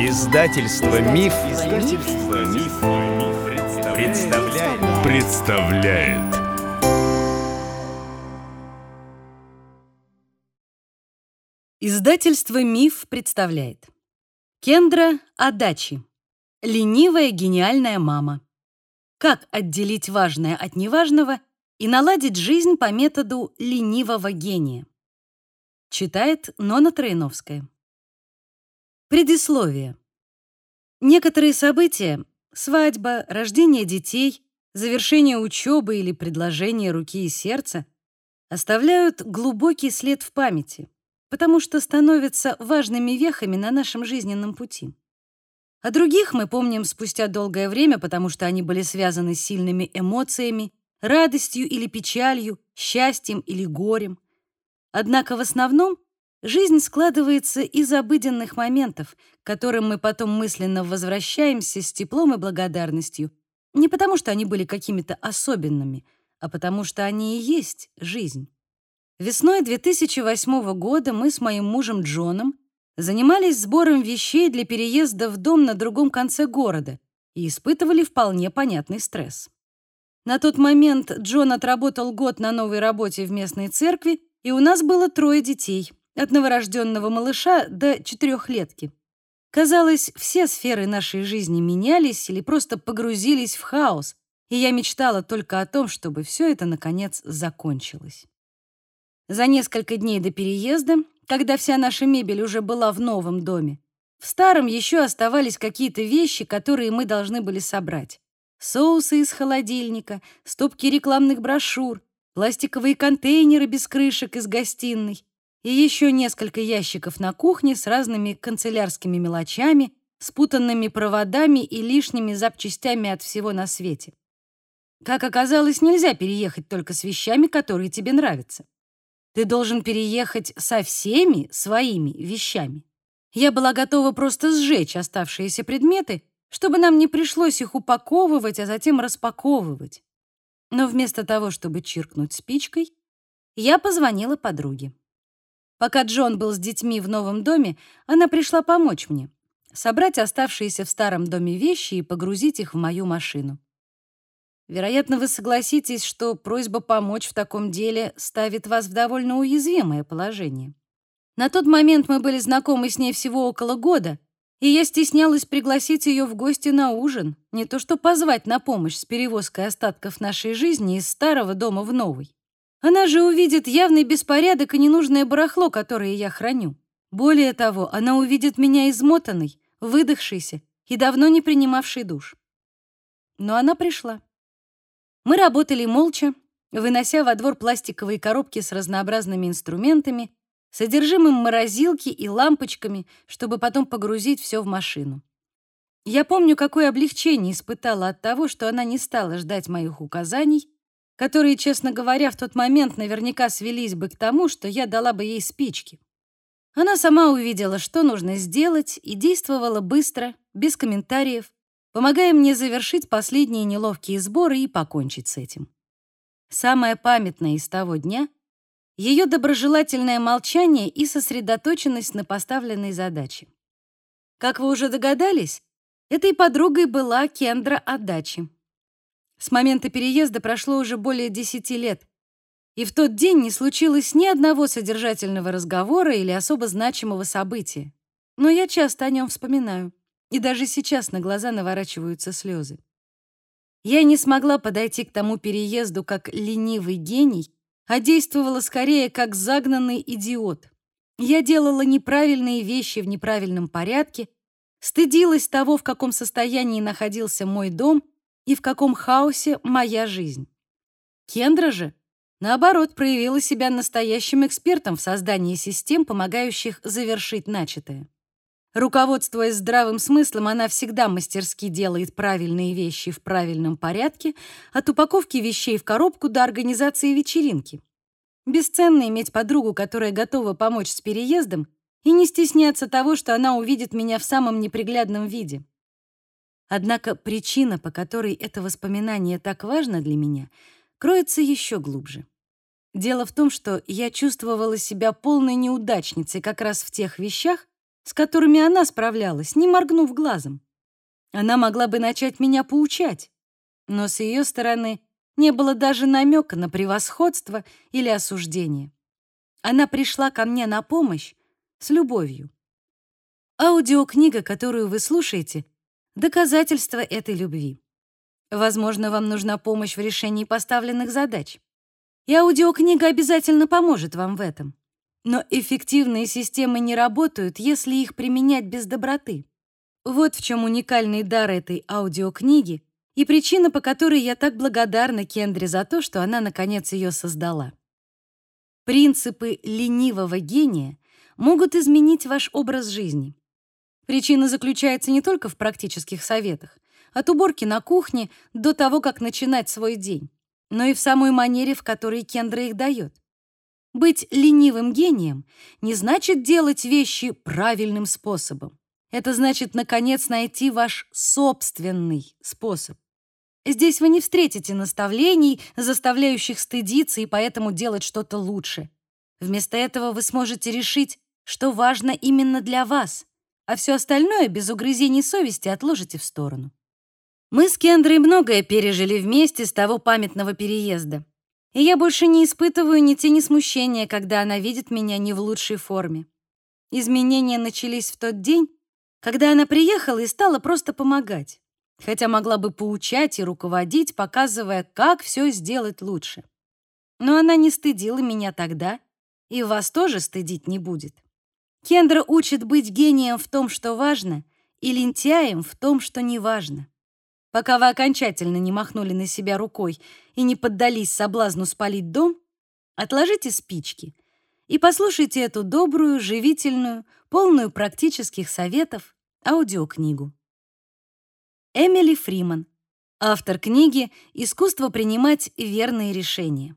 Издательство Миф, Издательство Миф, представляет. представляет. Издательство Миф представляет. Кендра Адачи. Ленивая гениальная мама. Как отделить важное от неважного и наладить жизнь по методу ленивого гения. Читает Нона Троиновская. Предисловие. Некоторые события — свадьба, рождение детей, завершение учебы или предложение руки и сердца — оставляют глубокий след в памяти, потому что становятся важными вехами на нашем жизненном пути. О других мы помним спустя долгое время, потому что они были связаны с сильными эмоциями, радостью или печалью, счастьем или горем. Однако в основном Жизнь складывается из обыденных моментов, к которым мы потом мысленно возвращаемся с теплом и благодарностью, не потому что они были какими-то особенными, а потому что они и есть жизнь. Весной 2008 года мы с моим мужем Джоном занимались сбором вещей для переезда в дом на другом конце города и испытывали вполне понятный стресс. На тот момент Джон отработал год на новой работе в местной церкви, и у нас было трое детей — от новорожденного малыша до четырехлетки. Казалось, все сферы нашей жизни менялись или просто погрузились в хаос, и я мечтала только о том, чтобы все это, наконец, закончилось. За несколько дней до переезда, когда вся наша мебель уже была в новом доме, в старом еще оставались какие-то вещи, которые мы должны были собрать. Соусы из холодильника, стопки рекламных брошюр, пластиковые контейнеры без крышек из гостиной, и еще несколько ящиков на кухне с разными канцелярскими мелочами, спутанными проводами и лишними запчастями от всего на свете. Как оказалось, нельзя переехать только с вещами, которые тебе нравятся. Ты должен переехать со всеми своими вещами. Я была готова просто сжечь оставшиеся предметы, чтобы нам не пришлось их упаковывать, а затем распаковывать. Но вместо того, чтобы чиркнуть спичкой, я позвонила подруге. Пока Джон был с детьми в новом доме, она пришла помочь мне собрать оставшиеся в старом доме вещи и погрузить их в мою машину. Вероятно, вы согласитесь, что просьба помочь в таком деле ставит вас в довольно уязвимое положение. На тот момент мы были знакомы с ней всего около года, и я стеснялась пригласить ее в гости на ужин, не то что позвать на помощь с перевозкой остатков нашей жизни из старого дома в новый. Она же увидит явный беспорядок и ненужное барахло, которое я храню. Более того, она увидит меня измотанной, выдохшейся и давно не принимавшей душ. Но она пришла. Мы работали молча, вынося во двор пластиковые коробки с разнообразными инструментами, содержимым морозилки и лампочками, чтобы потом погрузить все в машину. Я помню, какое облегчение испытала от того, что она не стала ждать моих указаний, которые, честно говоря, в тот момент наверняка свелись бы к тому, что я дала бы ей спички. Она сама увидела, что нужно сделать, и действовала быстро, без комментариев, помогая мне завершить последние неловкие сборы и покончить с этим. Самое памятное из того дня — ее доброжелательное молчание и сосредоточенность на поставленной задаче. Как вы уже догадались, этой подругой была Кендра Адачи. С момента переезда прошло уже более десяти лет, и в тот день не случилось ни одного содержательного разговора или особо значимого события. Но я часто о нем вспоминаю, и даже сейчас на глаза наворачиваются слезы. Я не смогла подойти к тому переезду как ленивый гений, а действовала скорее как загнанный идиот. Я делала неправильные вещи в неправильном порядке, стыдилась того, в каком состоянии находился мой дом — и в каком хаосе моя жизнь. Кендра же, наоборот, проявила себя настоящим экспертом в создании систем, помогающих завершить начатое. Руководствуясь здравым смыслом, она всегда мастерски делает правильные вещи в правильном порядке, от упаковки вещей в коробку до организации вечеринки. Бесценно иметь подругу, которая готова помочь с переездом, и не стесняться того, что она увидит меня в самом неприглядном виде. Однако причина, по которой это воспоминание так важно для меня, кроется еще глубже. Дело в том, что я чувствовала себя полной неудачницей как раз в тех вещах, с которыми она справлялась, не моргнув глазом. Она могла бы начать меня поучать, но с ее стороны не было даже намека на превосходство или осуждение. Она пришла ко мне на помощь с любовью. Аудиокнига, которую вы слушаете, доказательство этой любви. Возможно, вам нужна помощь в решении поставленных задач. И аудиокнига обязательно поможет вам в этом. Но эффективные системы не работают, если их применять без доброты. Вот в чем уникальный дар этой аудиокниги и причина, по которой я так благодарна Кендре за то, что она, наконец, ее создала. Принципы ленивого гения могут изменить ваш образ жизни. Причина заключается не только в практических советах, от уборки на кухне до того, как начинать свой день, но и в самой манере, в которой Кендра их дает. Быть ленивым гением не значит делать вещи правильным способом. Это значит, наконец, найти ваш собственный способ. Здесь вы не встретите наставлений, заставляющих стыдиться и поэтому делать что-то лучше. Вместо этого вы сможете решить, что важно именно для вас, а все остальное без угрызений совести отложите в сторону. Мы с Кендрой многое пережили вместе с того памятного переезда. И я больше не испытываю ни тени смущения, когда она видит меня не в лучшей форме. Изменения начались в тот день, когда она приехала и стала просто помогать, хотя могла бы поучать и руководить, показывая, как все сделать лучше. Но она не стыдила меня тогда, и вас тоже стыдить не будет. Кендра учит быть гением в том, что важно, и лентяем в том, что не важно. Пока вы окончательно не махнули на себя рукой и не поддались соблазну спалить дом, отложите спички и послушайте эту добрую, живительную, полную практических советов аудиокнигу. Эмили Фриман, автор книги «Искусство принимать верные решения».